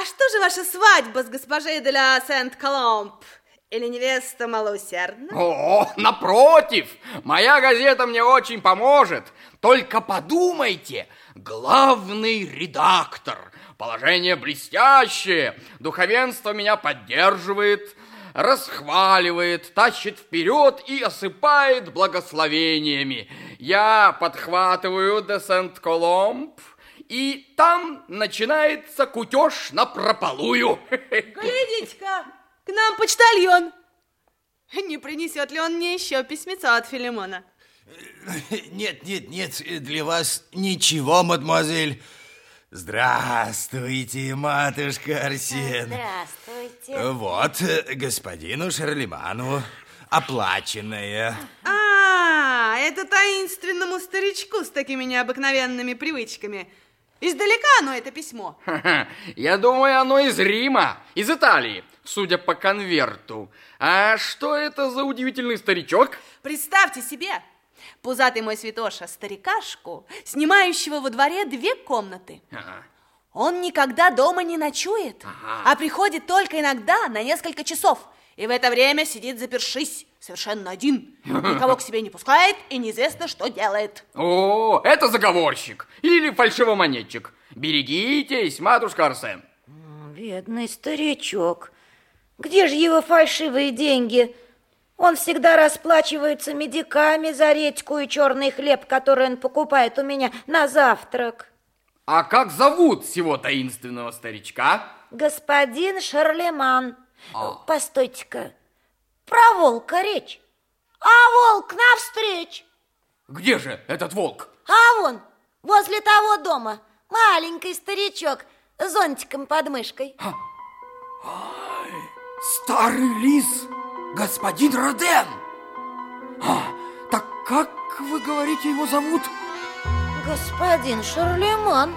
А что же ваша свадьба с госпожей де ла Сент-Коломб? Или невеста малоусердна? О, напротив, моя газета мне очень поможет. Только подумайте, главный редактор, положение блестящее, духовенство меня поддерживает, расхваливает, тащит вперед и осыпает благословениями. Я подхватываю де Сент-Коломб, и там начинается кутеж на прополую. Глядите-ка, к нам почтальон. Не принесет ли он мне еще письмецо от Филимона? Нет, нет, нет, для вас ничего, мадемуазель. Здравствуйте, матушка Арсен. Здравствуйте. Вот, господину Шарлеману оплаченное. А, это таинственному старичку с такими необыкновенными привычками. Издалека оно, это письмо. Я думаю, оно из Рима, из Италии, судя по конверту. А что это за удивительный старичок? Представьте себе, пузатый мой святоша, старикашку, снимающего во дворе две комнаты. Ага. Он никогда дома не ночует, Ага. а приходит только иногда на несколько часов. И в это время сидит запершись, совершенно один. Никого к себе не пускает и неизвестно, что делает. О, это заговорщик или фальшивомонетчик. Берегитесь, матушка Арсен. Бедный старичок. Где же его фальшивые деньги? Он всегда расплачивается медиками за редьку и черный хлеб, который он покупает у меня на завтрак. А как зовут всего таинственного старичка? Господин Шарлеман. А. Постойте-ка, про волка речь. А волк навстречу. Где же этот волк? А вон, возле того дома, маленький старичок с зонтиком под мышкой. Старый лис, господин Роден. А, так как вы говорите, его зовут? Господин Шарлеман,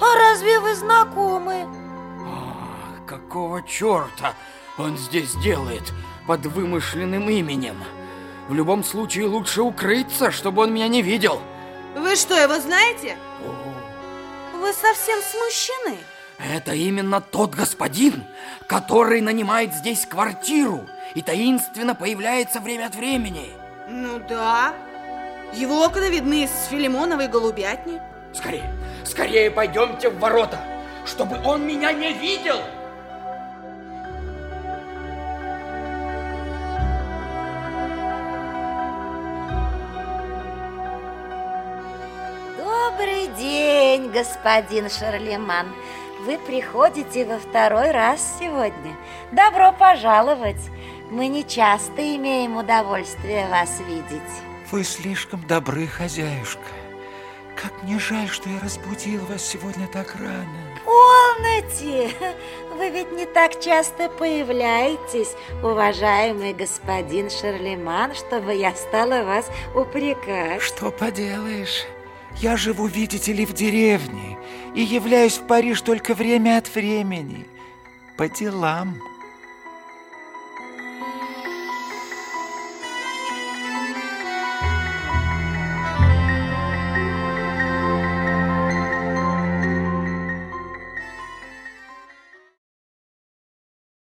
а разве вы знакомы? Какого черта он здесь делает под вымышленным именем? В любом случае лучше укрыться, чтобы он меня не видел. Вы что, его знаете? Вы совсем смущены. Это именно тот господин, который нанимает здесь квартиру и таинственно появляется время от времени. Ну да. Его окна видны из Филимоновой голубятни. Скорее, скорее пойдемте в ворота, чтобы он меня не видел. Добрый день, господин Шарлеман. Вы приходите во второй раз сегодня. Добро пожаловать. Мы не часто имеем удовольствие вас видеть. Вы слишком добры, хозяюшка. Как мне жаль, что я разбудил вас сегодня так рано. Полноте! Вы ведь не так часто появляетесь, уважаемый господин Шарлеман, чтобы я стала вас упрекать. Что поделаешь? Я живу, видите ли, в деревне и являюсь в Париж только время от времени. По делам.